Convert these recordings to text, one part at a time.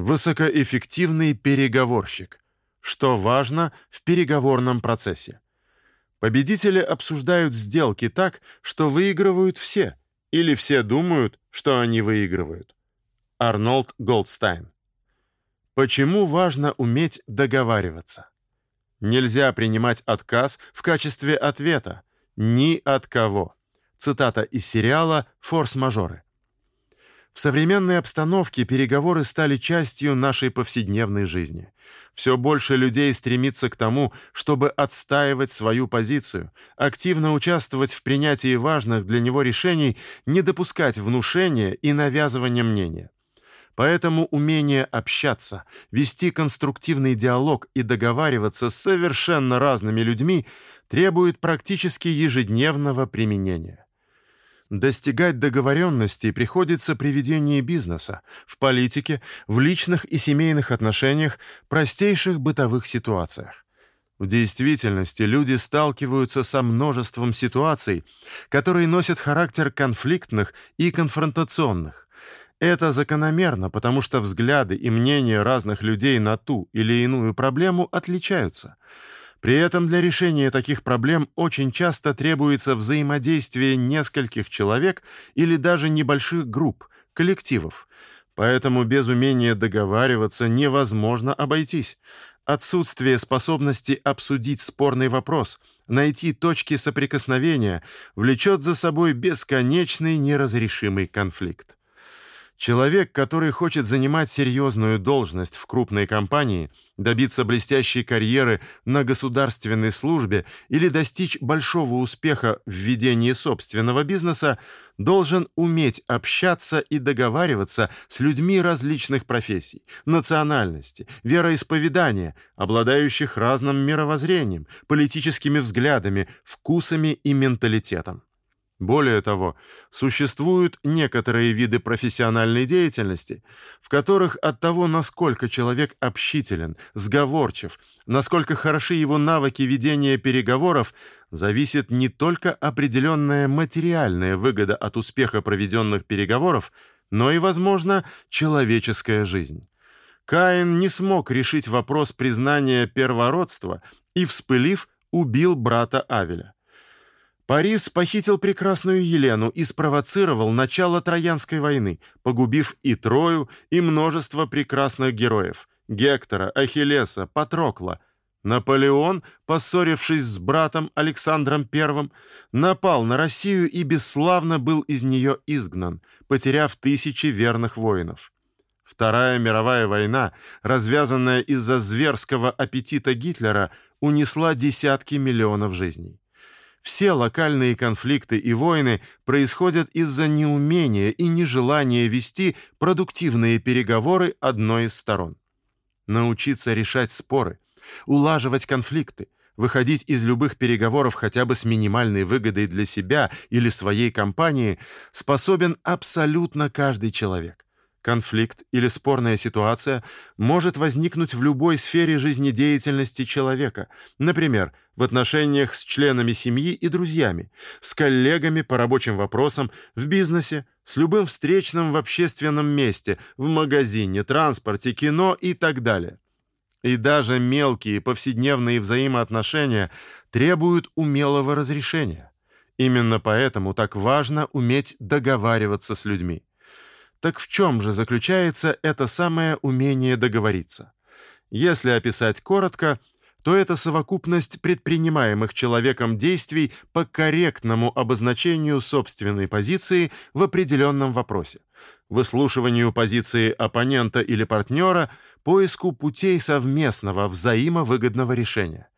Высокоэффективный переговорщик. Что важно в переговорном процессе? Победители обсуждают сделки так, что выигрывают все, или все думают, что они выигрывают. Арнольд Голдстайн. Почему важно уметь договариваться? Нельзя принимать отказ в качестве ответа ни от кого. Цитата из сериала Форс-мажоры. В современной обстановке переговоры стали частью нашей повседневной жизни. Все больше людей стремится к тому, чтобы отстаивать свою позицию, активно участвовать в принятии важных для него решений, не допускать внушения и навязывания мнения. Поэтому умение общаться, вести конструктивный диалог и договариваться с совершенно разными людьми требует практически ежедневного применения. Достигать договоренности приходится при ведении бизнеса, в политике, в личных и семейных отношениях, простейших бытовых ситуациях. В действительности люди сталкиваются со множеством ситуаций, которые носят характер конфликтных и конфронтационных. Это закономерно, потому что взгляды и мнения разных людей на ту или иную проблему отличаются – при этом для решения таких проблем очень часто требуется взаимодействие нескольких человек или даже небольших групп, коллективов. Поэтому без умения договариваться невозможно обойтись. Отсутствие способности обсудить спорный вопрос, найти точки соприкосновения влечет за собой бесконечный неразрешимый конфликт. Человек, который хочет занимать серьезную должность в крупной компании, добиться блестящей карьеры на государственной службе или достичь большого успеха в ведении собственного бизнеса, должен уметь общаться и договариваться с людьми различных профессий, национальности, вероисповедания, обладающих разным мировоззрением, политическими взглядами, вкусами и менталитетом. Более того, существуют некоторые виды профессиональной деятельности, в которых от того, насколько человек общителен, сговорчив, насколько хороши его навыки ведения переговоров, зависит не только определенная материальная выгода от успеха проведенных переговоров, но и, возможно, человеческая жизнь. Каин не смог решить вопрос признания первородства и, вспылив, убил брата Авеля. Парис похитил прекрасную Елену и спровоцировал начало Троянской войны, погубив и Трою, и множество прекрасных героев: Гектора, Ахиллеса, Патрокла. Наполеон, поссорившись с братом Александром I, напал на Россию и бесславно был из нее изгнан, потеряв тысячи верных воинов. Вторая мировая война, развязанная из-за зверского аппетита Гитлера, унесла десятки миллионов жизней. Все локальные конфликты и войны происходят из-за неумения и нежелания вести продуктивные переговоры одной из сторон. Научиться решать споры, улаживать конфликты, выходить из любых переговоров хотя бы с минимальной выгодой для себя или своей компании способен абсолютно каждый человек. Конфликт или спорная ситуация может возникнуть в любой сфере жизнедеятельности человека, например, в отношениях с членами семьи и друзьями, с коллегами по рабочим вопросам, в бизнесе, с любым встречным в общественном месте, в магазине, транспорте, кино и так далее. И даже мелкие повседневные взаимоотношения требуют умелого разрешения. Именно поэтому так важно уметь договариваться с людьми. Так в чем же заключается это самое умение договориться? Если описать коротко, то это совокупность предпринимаемых человеком действий по корректному обозначению собственной позиции в определенном вопросе, выслушиванию позиции оппонента или партнера, поиску путей совместного взаимовыгодного решения.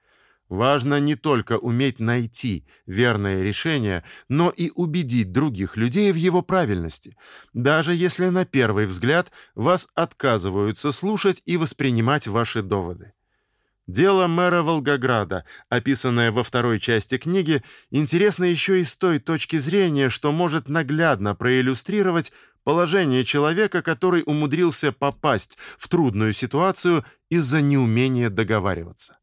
Важно не только уметь найти верное решение, но и убедить других людей в его правильности, даже если на первый взгляд вас отказываются слушать и воспринимать ваши доводы. Дело мэра Волгограда, описанное во второй части книги, интересно еще и с той точки зрения, что может наглядно проиллюстрировать положение человека, который умудрился попасть в трудную ситуацию из-за неумения договариваться.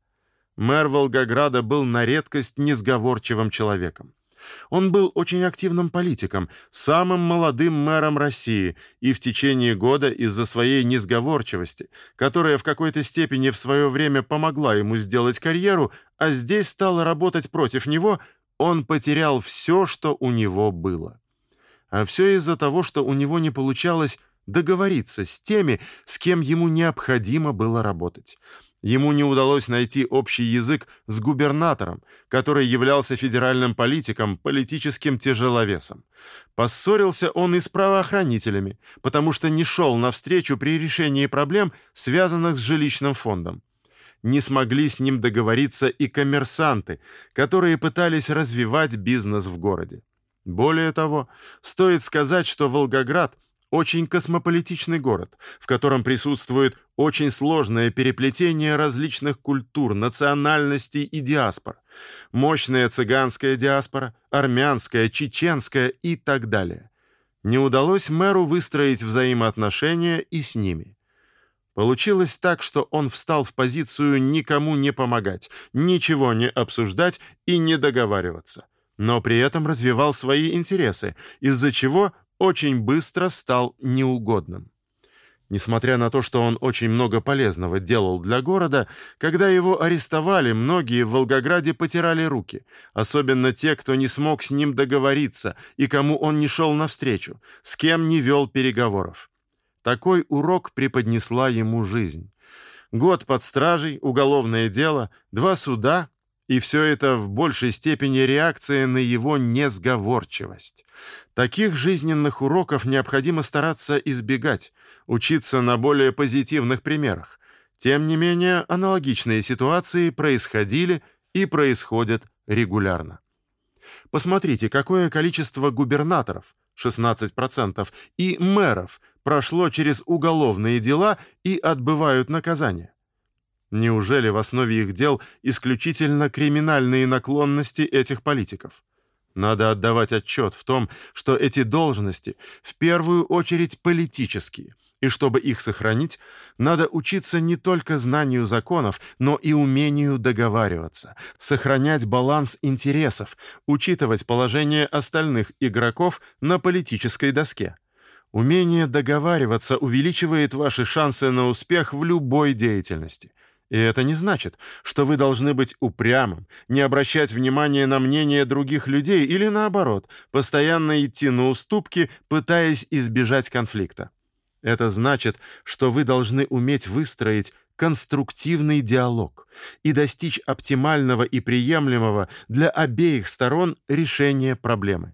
Мэр Волгограда был на редкость несговорчивым человеком. Он был очень активным политиком, самым молодым мэром России, и в течение года из-за своей несговорчивости, которая в какой-то степени в свое время помогла ему сделать карьеру, а здесь стала работать против него, он потерял все, что у него было. А все из-за того, что у него не получалось договориться с теми, с кем ему необходимо было работать. Ему не удалось найти общий язык с губернатором, который являлся федеральным политиком, политическим тяжеловесом. Поссорился он и с правоохранителями, потому что не шел навстречу при решении проблем, связанных с жилищным фондом. Не смогли с ним договориться и коммерсанты, которые пытались развивать бизнес в городе. Более того, стоит сказать, что Волгоград – очень космополитичный город, в котором присутствует очень сложное переплетение различных культур, национальностей и диаспор. Мощная цыганская диаспора, армянская, чеченская и так далее. Не удалось мэру выстроить взаимоотношения и с ними. Получилось так, что он встал в позицию никому не помогать, ничего не обсуждать и не договариваться но при этом развивал свои интересы, из-за чего очень быстро стал неугодным. Несмотря на то, что он очень много полезного делал для города, когда его арестовали, многие в Волгограде потирали руки, особенно те, кто не смог с ним договориться и кому он не шел навстречу, с кем не вел переговоров. Такой урок преподнесла ему жизнь. Год под стражей, уголовное дело, два суда и все это в большей степени реакция на его несговорчивость. Таких жизненных уроков необходимо стараться избегать, учиться на более позитивных примерах. Тем не менее, аналогичные ситуации происходили и происходят регулярно. Посмотрите, какое количество губернаторов, 16%, и мэров прошло через уголовные дела и отбывают наказание. Неужели в основе их дел исключительно криминальные наклонности этих политиков? Надо отдавать отчет в том, что эти должности в первую очередь политические, и чтобы их сохранить, надо учиться не только знанию законов, но и умению договариваться, сохранять баланс интересов, учитывать положение остальных игроков на политической доске. Умение договариваться увеличивает ваши шансы на успех в любой деятельности – и это не значит, что вы должны быть упрямым, не обращать внимания на мнение других людей или наоборот, постоянно идти на уступки, пытаясь избежать конфликта. Это значит, что вы должны уметь выстроить конструктивный диалог и достичь оптимального и приемлемого для обеих сторон решения проблемы.